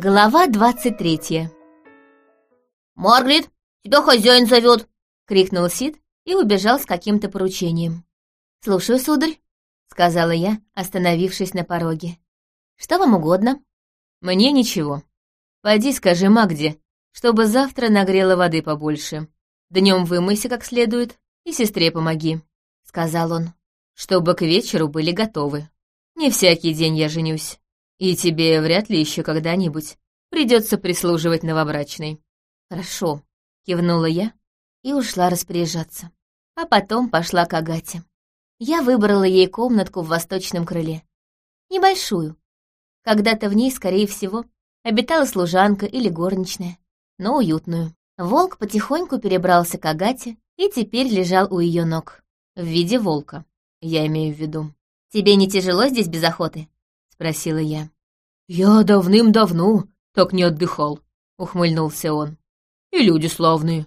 Глава двадцать третья. «Маргарет, тебя хозяин зовет!» — крикнул Сид и убежал с каким-то поручением. «Слушаю, сударь», — сказала я, остановившись на пороге. «Что вам угодно?» «Мне ничего. Пойди скажи Магде, чтобы завтра нагрела воды побольше. Днем вымойся как следует и сестре помоги», — сказал он, «чтобы к вечеру были готовы. Не всякий день я женюсь». И тебе вряд ли еще когда-нибудь придется прислуживать новобрачной. Хорошо, кивнула я и ушла распоряжаться. А потом пошла к Агате. Я выбрала ей комнатку в восточном крыле. Небольшую. Когда-то в ней, скорее всего, обитала служанка или горничная, но уютную. Волк потихоньку перебрался к Агате и теперь лежал у ее ног. В виде волка, я имею в виду. «Тебе не тяжело здесь без охоты?» Спросила я. «Я давным-давно так не отдыхал», — ухмыльнулся он. «И люди славные.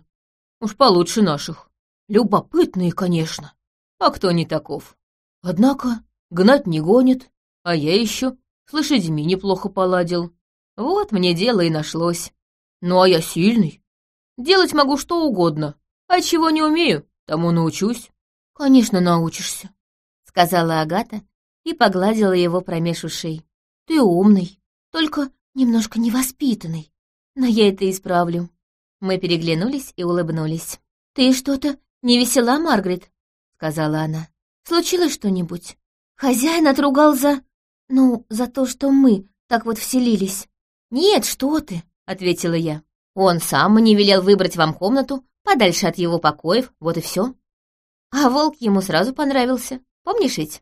Уж получше наших. Любопытные, конечно. А кто не таков? Однако гнать не гонит, а я еще с лошадьми неплохо поладил. Вот мне дело и нашлось. Ну а я сильный. Делать могу что угодно, а чего не умею, тому научусь». «Конечно, научишься», — сказала Агата и погладила его промеж ушей. «Ты умный, только немножко невоспитанный, но я это исправлю». Мы переглянулись и улыбнулись. «Ты что-то не весела, Маргарет?» — сказала она. «Случилось что-нибудь? Хозяин отругал за... ну, за то, что мы так вот вселились». «Нет, что ты!» — ответила я. «Он сам не велел выбрать вам комнату подальше от его покоев, вот и все. А волк ему сразу понравился, помнишь ведь?»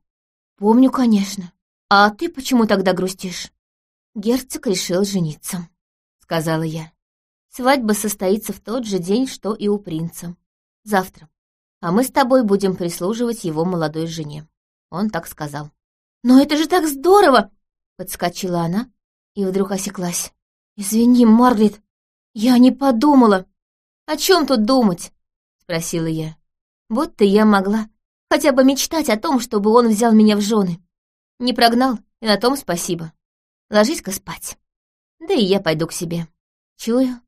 «Помню, конечно. А ты почему тогда грустишь?» «Герцог решил жениться», — сказала я. «Свадьба состоится в тот же день, что и у принца. Завтра. А мы с тобой будем прислуживать его молодой жене». Он так сказал. «Но это же так здорово!» — подскочила она и вдруг осеклась. «Извини, Маргарет, я не подумала». «О чем тут думать?» — спросила я. «Будто я могла хотя бы мечтать о том, чтобы он взял меня в жены. Не прогнал, и на том спасибо. Ложись-ка спать. Да и я пойду к себе. Чую,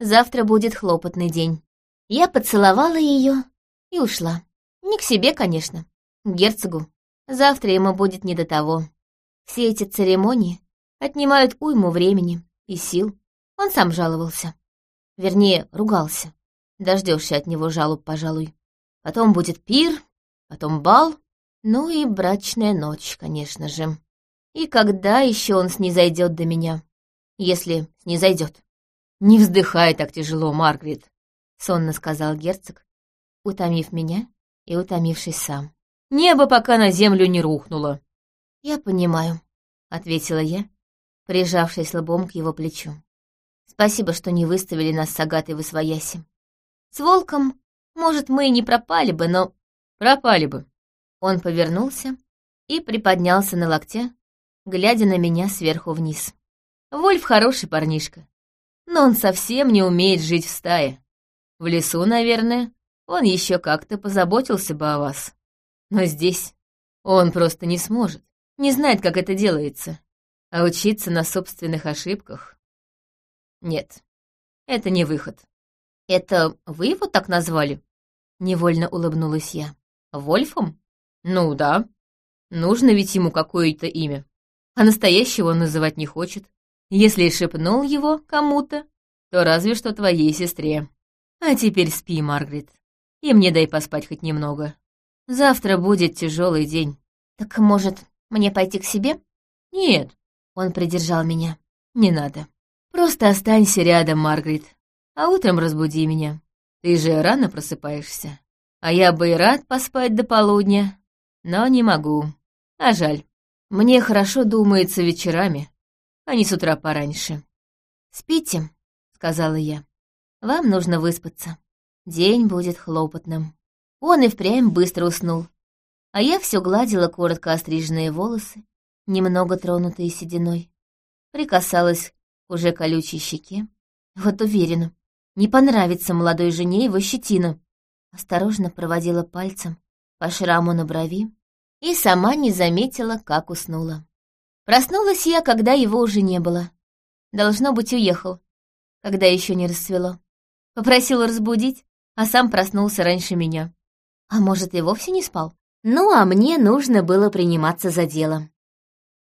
завтра будет хлопотный день. Я поцеловала ее и ушла. Не к себе, конечно, к герцогу. Завтра ему будет не до того. Все эти церемонии отнимают уйму времени и сил. Он сам жаловался. Вернее, ругался. Дождешься от него жалоб, пожалуй. Потом будет пир, потом бал, ну и брачная ночь, конечно же. И когда еще он снизойдет до меня? Если снизойдет. «Не вздыхай так тяжело, Маргарет», — сонно сказал герцог, утомив меня и утомившись сам. «Небо пока на землю не рухнуло». «Я понимаю», — ответила я, прижавшись лбом к его плечу. «Спасибо, что не выставили нас с Агатой в Освояси. С волком, может, мы и не пропали бы, но Пропали бы. Он повернулся и приподнялся на локте, глядя на меня сверху вниз. Вольф хороший парнишка, но он совсем не умеет жить в стае. В лесу, наверное, он еще как-то позаботился бы о вас. Но здесь он просто не сможет, не знает, как это делается. А учиться на собственных ошибках... Нет, это не выход. Это вы его так назвали? Невольно улыбнулась я. Вольфом? Ну да. Нужно ведь ему какое-то имя. А настоящего он называть не хочет. Если и шепнул его кому-то, то разве что твоей сестре. А теперь спи, Маргарет. И мне дай поспать хоть немного. Завтра будет тяжелый день. Так, может, мне пойти к себе? Нет. Он придержал меня. Не надо. Просто останься рядом, Маргарет. А утром разбуди меня. Ты же рано просыпаешься. А я бы и рад поспать до полудня, но не могу. А жаль. Мне хорошо думается вечерами, а не с утра пораньше. «Спите», — сказала я. «Вам нужно выспаться. День будет хлопотным». Он и впрямь быстро уснул. А я все гладила коротко остриженные волосы, немного тронутые сединой. Прикасалась к уже колючей щеке. Вот уверена, не понравится молодой жене его щетина осторожно проводила пальцем по шраму на брови и сама не заметила, как уснула. Проснулась я, когда его уже не было. Должно быть, уехал, когда еще не рассвело. Попросил разбудить, а сам проснулся раньше меня. А может, и вовсе не спал? Ну, а мне нужно было приниматься за дело.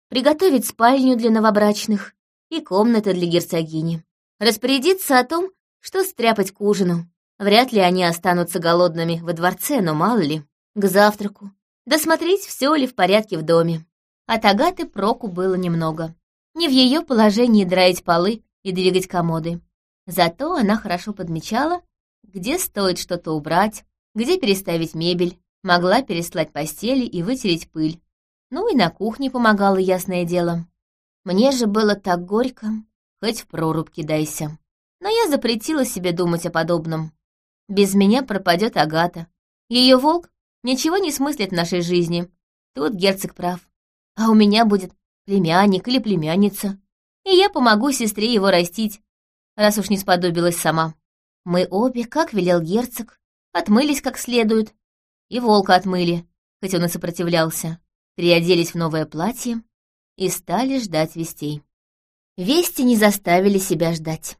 Приготовить спальню для новобрачных и комнаты для герцогини. Распорядиться о том, что стряпать к ужину. Вряд ли они останутся голодными во дворце, но мало ли. К завтраку. Досмотреть, все ли в порядке в доме. От Агаты проку было немного. Не в ее положении драить полы и двигать комоды. Зато она хорошо подмечала, где стоит что-то убрать, где переставить мебель, могла переслать постели и вытереть пыль. Ну и на кухне помогала, ясное дело. Мне же было так горько, хоть в прорубь кидайся. Но я запретила себе думать о подобном. Без меня пропадет Агата. Ее волк ничего не смыслит в нашей жизни. Тут герцог прав. А у меня будет племянник или племянница. И я помогу сестре его растить, раз уж не сподобилась сама. Мы обе, как велел герцог, отмылись как следует, и волка отмыли, хоть он и сопротивлялся, переоделись в новое платье и стали ждать вестей. Вести не заставили себя ждать.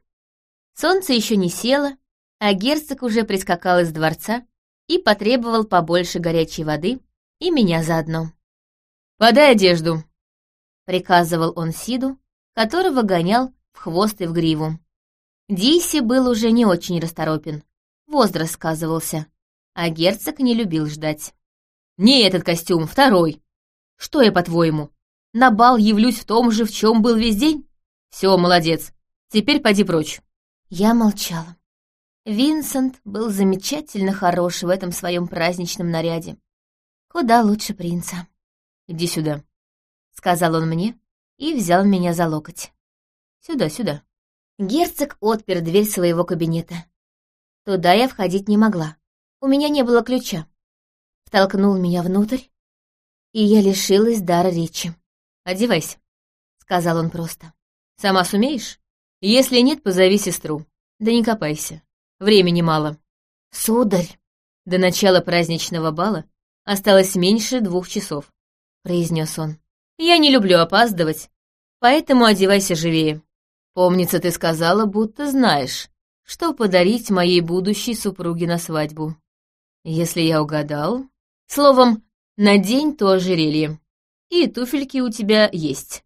Солнце еще не село, а герцог уже прискакал из дворца и потребовал побольше горячей воды и меня заодно. «Подай одежду», — приказывал он Сиду, которого гонял в хвост и в гриву. Диси был уже не очень расторопен, возраст сказывался, а герцог не любил ждать. «Не этот костюм, второй. Что я, по-твоему, на бал явлюсь в том же, в чем был весь день? Все, молодец, теперь поди прочь». Я молчала. Винсент был замечательно хорош в этом своем праздничном наряде. Куда лучше принца. «Иди сюда», — сказал он мне и взял меня за локоть. «Сюда, сюда». Герцог отпер дверь своего кабинета. Туда я входить не могла. У меня не было ключа. Втолкнул меня внутрь, и я лишилась дара речи. «Одевайся», — сказал он просто. «Сама сумеешь? Если нет, позови сестру. Да не копайся. Времени мало». «Сударь!» До начала праздничного бала осталось меньше двух часов, — произнес он. «Я не люблю опаздывать, поэтому одевайся живее. Помнится, ты сказала, будто знаешь, что подарить моей будущей супруге на свадьбу. Если я угадал... Словом, надень то ожерелье. И туфельки у тебя есть,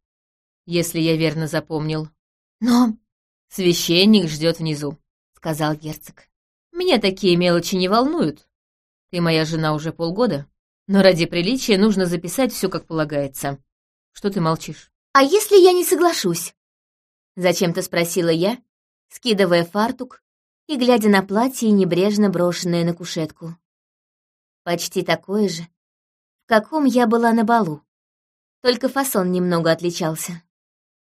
если я верно запомнил. Но священник ждет внизу, — сказал герцог. Меня такие мелочи не волнуют. Ты моя жена уже полгода, но ради приличия нужно записать все как полагается. Что ты молчишь? А если я не соглашусь? Зачем-то спросила я, скидывая фартук и глядя на платье, небрежно брошенное на кушетку. Почти такое же, в каком я была на балу. Только фасон немного отличался.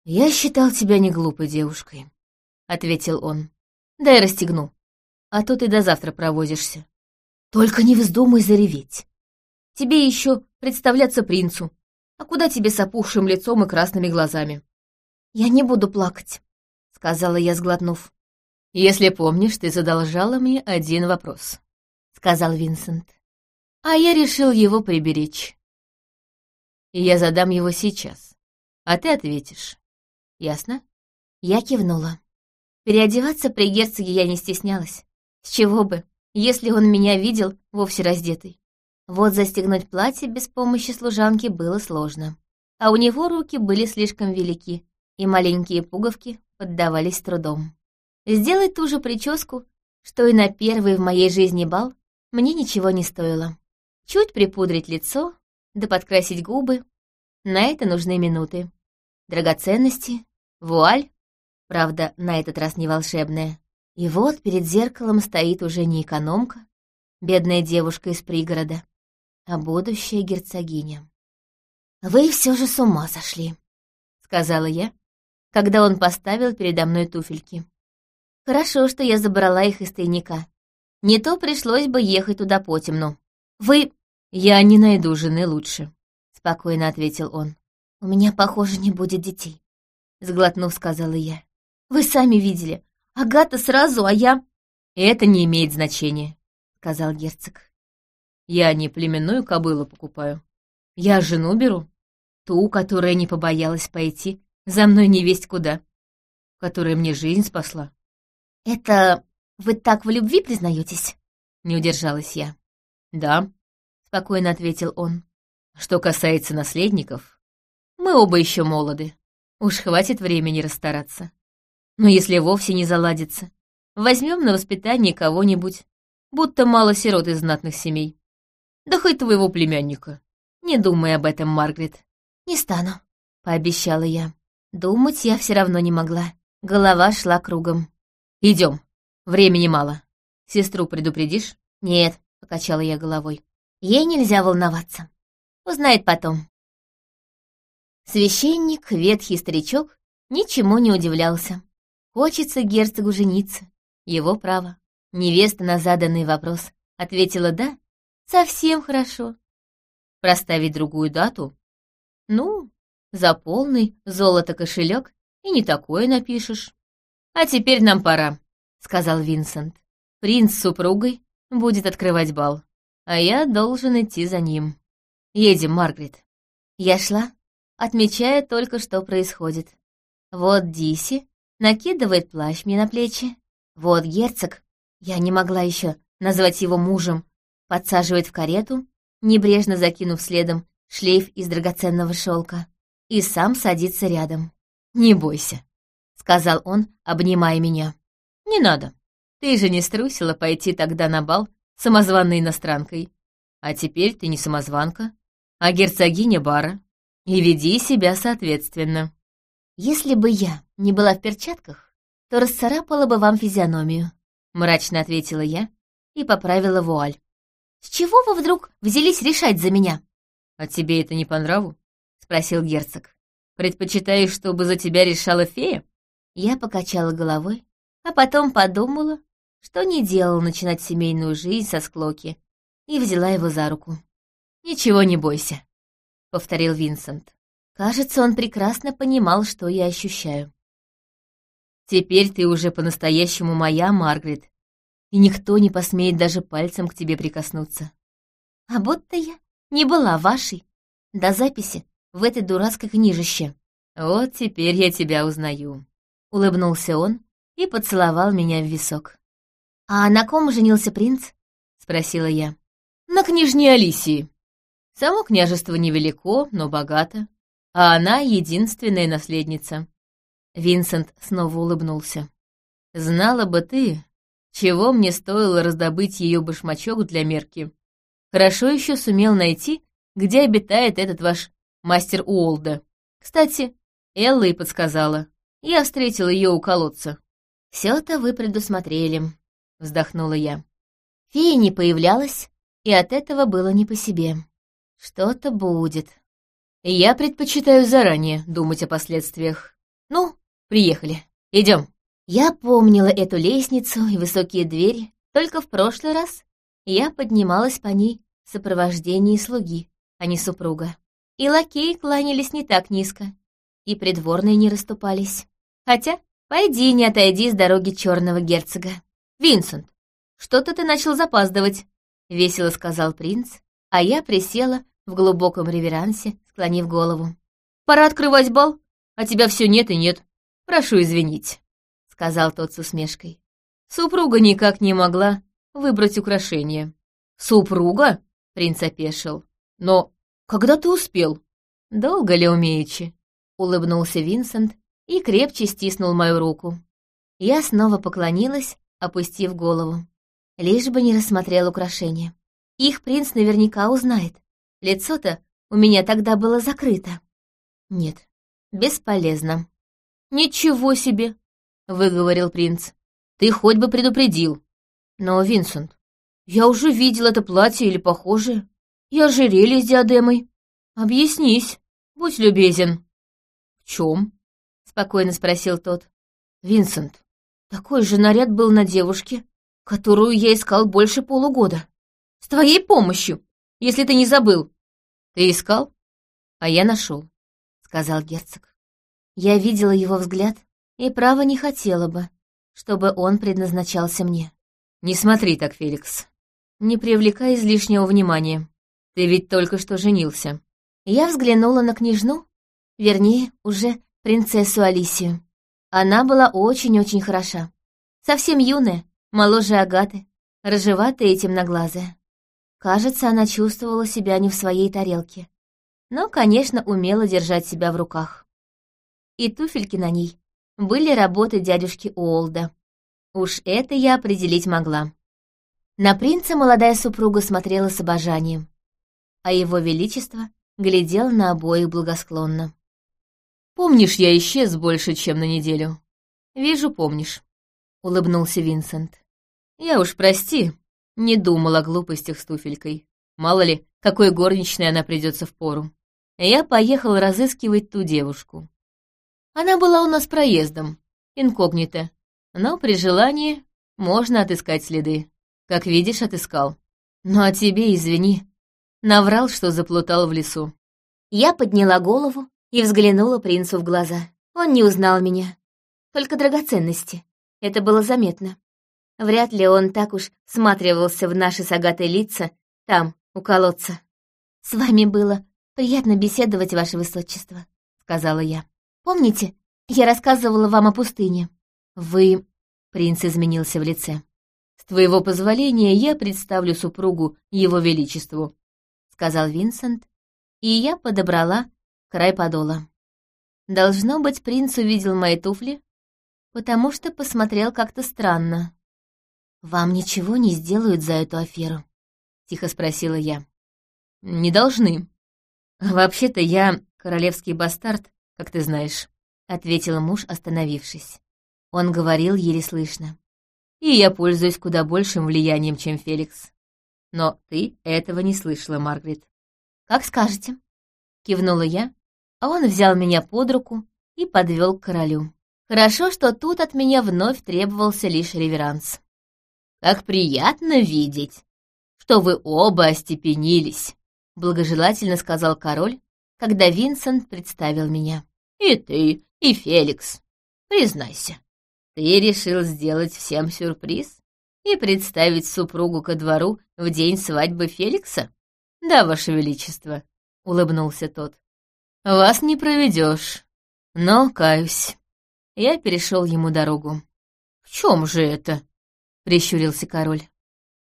«Я считал тебя не глупой девушкой», — ответил он. «Дай расстегну, а то ты до завтра провозишься. Только не вздумай зареветь. Тебе еще представляться принцу, а куда тебе с опухшим лицом и красными глазами? «Я не буду плакать», — сказала я, сглотнув. «Если помнишь, ты задолжала мне один вопрос», — сказал Винсент. «А я решил его приберечь. И я задам его сейчас, а ты ответишь. Ясно?» Я кивнула. Переодеваться при герцоге я не стеснялась. С чего бы, если он меня видел вовсе раздетой. Вот застегнуть платье без помощи служанки было сложно. А у него руки были слишком велики, и маленькие пуговки поддавались трудом. Сделать ту же прическу, что и на первый в моей жизни бал, мне ничего не стоило. Чуть припудрить лицо, да подкрасить губы. На это нужны минуты. Драгоценности, вуаль, правда, на этот раз не волшебная. И вот перед зеркалом стоит уже не экономка, бедная девушка из пригорода, а будущая герцогиня. «Вы все же с ума сошли», — сказала я, когда он поставил передо мной туфельки. Хорошо, что я забрала их из тайника. Не то пришлось бы ехать туда потемну. Вы... Я не найду жены лучше, — спокойно ответил он. У меня, похоже, не будет детей, — сглотнув, сказала я. Вы сами видели. Агата сразу, а я... Это не имеет значения, — сказал герцог. Я не племенную кобылу покупаю. Я жену беру. Ту, которая не побоялась пойти за мной не весть куда. которая мне жизнь спасла. «Это вы так в любви признаетесь?» — не удержалась я. «Да», — спокойно ответил он. «Что касается наследников, мы оба еще молоды. Уж хватит времени расстараться. Но если вовсе не заладится, возьмем на воспитание кого-нибудь, будто мало сирот из знатных семей. Да хоть твоего племянника. Не думай об этом, Маргарет. Не стану, пообещала я. Думать я все равно не могла. Голова шла кругом. Идем. Времени мало. Сестру предупредишь? Нет, покачала я головой. Ей нельзя волноваться. Узнает потом. Священник, ветхий старичок, ничему не удивлялся. Хочется герцогу жениться. Его право. Невеста на заданный вопрос ответила «да». Совсем хорошо. Проставить другую дату? Ну, за полный золото кошелек и не такое напишешь. А теперь нам пора, сказал Винсент. Принц с супругой будет открывать бал, а я должен идти за ним. Едем, Маргарет. Я шла, отмечая только, что происходит. Вот Диси накидывает плащ мне на плечи. Вот герцог, я не могла еще назвать его мужем, подсаживает в карету, небрежно закинув следом шлейф из драгоценного шелка, и сам садится рядом. «Не бойся», — сказал он, обнимая меня. «Не надо. Ты же не струсила пойти тогда на бал самозванной иностранкой. А теперь ты не самозванка, а герцогиня Бара и веди себя соответственно. Если бы я не была в перчатках, то расцарапала бы вам физиономию, мрачно ответила я и поправила вуаль. С чего вы вдруг взялись решать за меня? А тебе это не по нраву? спросил герцог. Предпочитаешь, чтобы за тебя решала фея? Я покачала головой, а потом подумала, что не делала начинать семейную жизнь со склоки, и взяла его за руку. «Ничего не бойся», повторил Винсент. Кажется, он прекрасно понимал, что я ощущаю. «Теперь ты уже по-настоящему моя, Маргарет, и никто не посмеет даже пальцем к тебе прикоснуться. А будто я не была вашей до записи в этой дурацкой книжище. Вот теперь я тебя узнаю», — улыбнулся он и поцеловал меня в висок. «А на ком женился принц?» — спросила я. «На княжне Алисии», Само княжество невелико, но богато, а она единственная наследница. Винсент снова улыбнулся. «Знала бы ты, чего мне стоило раздобыть ее башмачок для мерки. Хорошо еще сумел найти, где обитает этот ваш мастер Уолда. Кстати, Элла и подсказала. Я встретил ее у колодца. «Все-то вы предусмотрели», — вздохнула я. Фея не появлялась, и от этого было не по себе. Что-то будет. Я предпочитаю заранее думать о последствиях. Ну, приехали. Идем. Я помнила эту лестницу и высокие двери, только в прошлый раз я поднималась по ней в сопровождении слуги, а не супруга. И лакеи кланялись не так низко, и придворные не расступались. Хотя, пойди не отойди с дороги черного герцога. «Винсент, что-то ты начал запаздывать», — весело сказал принц, а я присела в глубоком реверансе, склонив голову. «Пора открывать бал, а тебя все нет и нет. Прошу извинить», — сказал тот с усмешкой. Супруга никак не могла выбрать украшение. «Супруга?» — принц опешил. «Но когда ты успел?» «Долго ли умеючи?» — улыбнулся Винсент и крепче стиснул мою руку. Я снова поклонилась, опустив голову. Лишь бы не рассмотрел украшения. Их принц наверняка узнает. Лицо-то у меня тогда было закрыто. Нет, бесполезно. «Ничего себе!» — выговорил принц. «Ты хоть бы предупредил». «Но, Винсент, я уже видел это платье или похожее. И ожерелье с диадемой. Объяснись, будь любезен». «В чем?» — спокойно спросил тот. «Винсент, такой же наряд был на девушке, которую я искал больше полугода. С твоей помощью, если ты не забыл. Ты искал? А я нашел, сказал герцог. Я видела его взгляд и право не хотела бы, чтобы он предназначался мне. Не смотри так, Феликс. Не привлекай излишнего внимания. Ты ведь только что женился. Я взглянула на княжну, вернее, уже принцессу Алисию. Она была очень-очень хороша. Совсем юная, моложе Агаты, рыжеватая и темноглазая. Кажется, она чувствовала себя не в своей тарелке. Но, конечно, умела держать себя в руках. И туфельки на ней были работы дядюшки Уолда. Уж это я определить могла. На принца молодая супруга смотрела с обожанием, а его величество глядел на обоих благосклонно. «Помнишь, я исчез больше, чем на неделю?» «Вижу, помнишь», — улыбнулся Винсент. «Я уж прости, не думал о глупостях с туфелькой. Мало ли, какой горничной она придется в пору. Я поехал разыскивать ту девушку. Она была у нас проездом, инкогнито, но при желании можно отыскать следы. Как видишь, отыскал. Ну а тебе, извини, наврал, что заплутал в лесу. Я подняла голову и взглянула принцу в глаза. Он не узнал меня. Только драгоценности. Это было заметно. Вряд ли он так уж всматривался в наши сагатые лица там, у колодца. «С вами было приятно беседовать, ваше высочество», — сказала я. «Помните, я рассказывала вам о пустыне?» «Вы...» — принц изменился в лице. «С твоего позволения я представлю супругу его величеству», — сказал Винсент, и я подобрала край подола. Должно быть, принц увидел мои туфли, потому что посмотрел как-то странно. «Вам ничего не сделают за эту аферу?» — тихо спросила я. «Не должны. Вообще-то я королевский бастард, как ты знаешь», — ответил муж, остановившись. Он говорил еле слышно. «И я пользуюсь куда большим влиянием, чем Феликс. Но ты этого не слышала, Маргарет». «Как скажете», — кивнула я, а он взял меня под руку и подвел к королю. Хорошо, что тут от меня вновь требовался лишь реверанс. Как приятно видеть, что вы оба остепенились, благожелательно сказал король, когда Винсент представил меня. И ты, и Феликс. Признайся, ты решил сделать всем сюрприз и представить супругу ко двору в день свадьбы Феликса? Да, ваше величество, улыбнулся тот. Вас не проведешь, но каюсь. Я перешел ему дорогу. В чем же это? — прищурился король.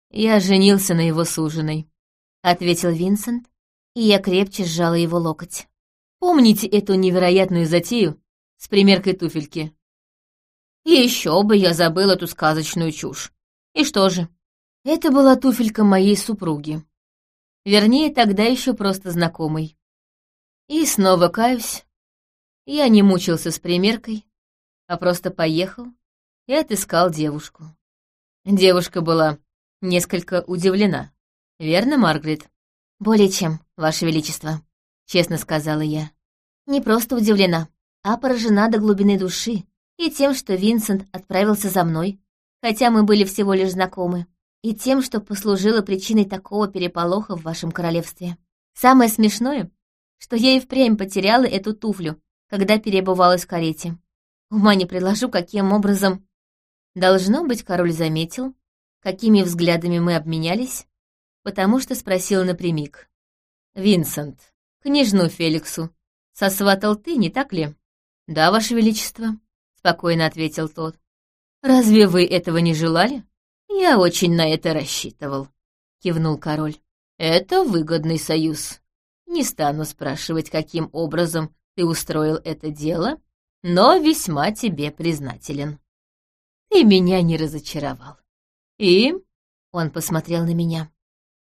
«Я женился на его суженой», — ответил Винсент, и я крепче сжала его локоть. «Помните эту невероятную затею с примеркой туфельки?» «Еще бы я забыл эту сказочную чушь. И что же?» Это была туфелька моей супруги. Вернее, тогда еще просто знакомой. И снова каюсь, я не мучился с примеркой, а просто поехал и отыскал девушку. Девушка была несколько удивлена. Верно, Маргарет? Более чем, Ваше Величество, честно сказала я. Не просто удивлена, а поражена до глубины души и тем, что Винсент отправился за мной, хотя мы были всего лишь знакомы, и тем, что послужило причиной такого переполоха в вашем королевстве. Самое смешное, что я и впрямь потеряла эту туфлю, когда перебывалась в карете. Ума не предложу, каким образом Должно быть, король заметил, какими взглядами мы обменялись, потому что спросил напрямик. «Винсент, княжну Феликсу, сосватал ты, не так ли?» «Да, ваше величество», — спокойно ответил тот. «Разве вы этого не желали?» «Я очень на это рассчитывал», — кивнул король. «Это выгодный союз. Не стану спрашивать, каким образом ты устроил это дело, но весьма тебе признателен». Ты меня не разочаровал. И он посмотрел на меня.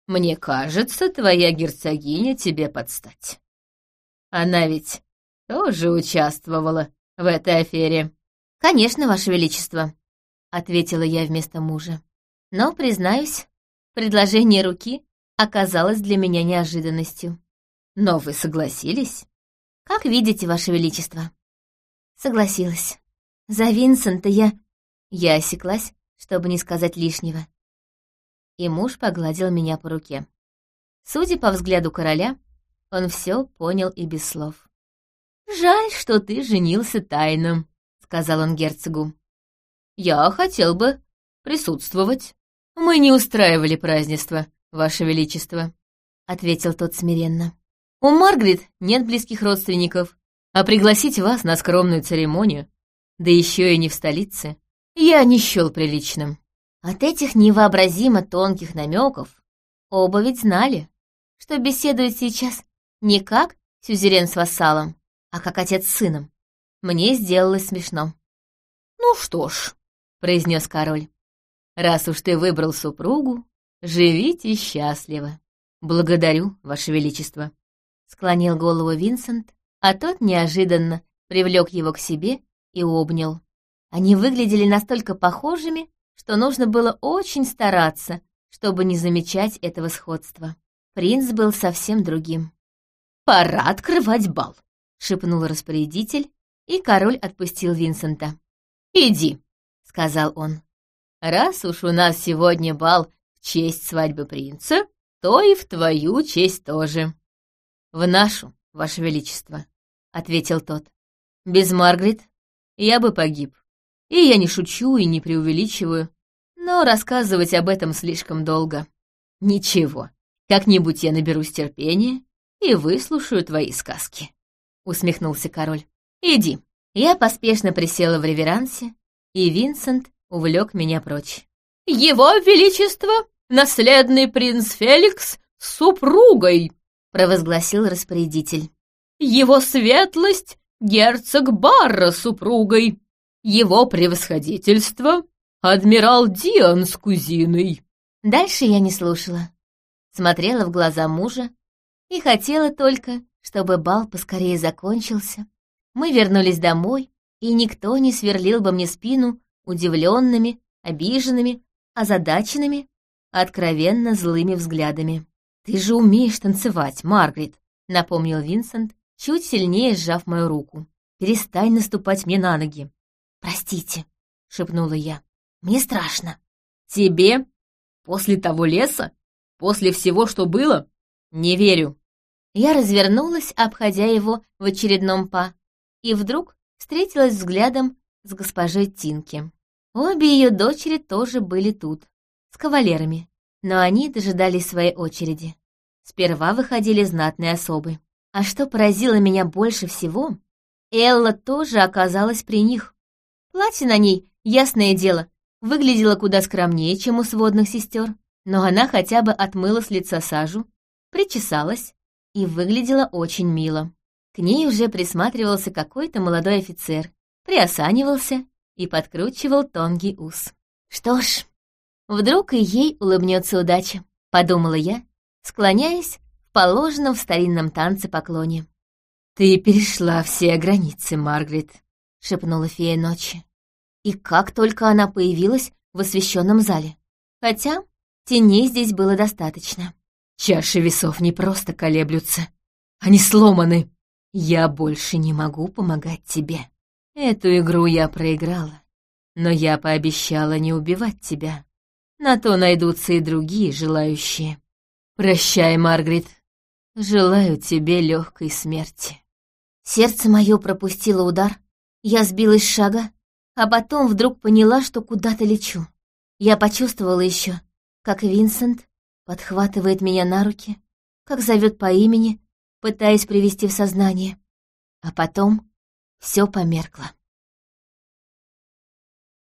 Мне кажется, твоя герцогиня тебе подстать. Она ведь тоже участвовала в этой афере. Конечно, Ваше Величество, ответила я вместо мужа. Но, признаюсь, предложение руки оказалось для меня неожиданностью. Но вы согласились? Как видите, Ваше Величество. Согласилась. За Винсента я я осеклась, чтобы не сказать лишнего. И муж погладил меня по руке. Судя по взгляду короля, он все понял и без слов. «Жаль, что ты женился тайно», — сказал он герцогу. «Я хотел бы присутствовать. Мы не устраивали празднество, Ваше Величество», — ответил тот смиренно. «У Маргарет нет близких родственников, а пригласить вас на скромную церемонию да еще и не в столице, я не счел приличным. От этих невообразимо тонких намеков оба ведь знали, что беседуют сейчас не как сюзерен с вассалом, а как отец с сыном. Мне сделалось смешно. «Ну что ж», — произнес король, — «раз уж ты выбрал супругу, живите счастливо. Благодарю, Ваше Величество», — склонил голову Винсент, а тот неожиданно привлек его к себе и обнял. Они выглядели настолько похожими, что нужно было очень стараться, чтобы не замечать этого сходства. Принц был совсем другим. «Пора открывать бал», — шепнул распорядитель, и король отпустил Винсента. «Иди», — сказал он. «Раз уж у нас сегодня бал в честь свадьбы принца, то и в твою честь тоже». «В нашу, Ваше Величество», — ответил тот. «Без Маргарет я бы погиб. И я не шучу и не преувеличиваю, но рассказывать об этом слишком долго. Ничего, как-нибудь я наберусь терпения и выслушаю твои сказки», — усмехнулся король. «Иди». Я поспешно присела в реверансе, и Винсент увлек меня прочь. «Его Величество, наследный принц Феликс, с супругой!» — провозгласил распорядитель. «Его светлость, герцог Барра супругой!» Его превосходительство, адмирал Диан с кузиной». Дальше я не слушала. Смотрела в глаза мужа и хотела только, чтобы бал поскорее закончился. Мы вернулись домой, и никто не сверлил бы мне спину удивленными, обиженными, озадаченными, откровенно злыми взглядами. «Ты же умеешь танцевать, Маргарет», — напомнил Винсент, чуть сильнее сжав мою руку. «Перестань наступать мне на ноги». «Простите», — шепнула я. «Мне страшно». «Тебе? После того леса? После всего, что было? Не верю». Я развернулась, обходя его в очередном па, и вдруг встретилась взглядом с госпожой Тинки. Обе ее дочери тоже были тут, с кавалерами, но они дожидались своей очереди. Сперва выходили знатные особы. А что поразило меня больше всего, Элла тоже оказалась при них. Платье на ней, ясное дело, выглядело куда скромнее, чем у сводных сестер, но она хотя бы отмыла с лица сажу, причесалась и выглядела очень мило. К ней уже присматривался какой-то молодой офицер, приосанивался и подкручивал тонкий ус. Что ж, вдруг и ей улыбнется удача, подумала я, склоняясь в положенном в старинном танце поклоне. «Ты перешла все границы, Маргарет», — шепнула фея ночи и как только она появилась в освещенном зале. Хотя теней здесь было достаточно. Чаши весов не просто колеблются, они сломаны. Я больше не могу помогать тебе. Эту игру я проиграла, но я пообещала не убивать тебя. На то найдутся и другие желающие. Прощай, Маргарет. Желаю тебе легкой смерти. Сердце мое пропустило удар. Я сбилась с шага а потом вдруг поняла, что куда-то лечу. Я почувствовала еще, как Винсент подхватывает меня на руки, как зовет по имени, пытаясь привести в сознание. А потом все померкло.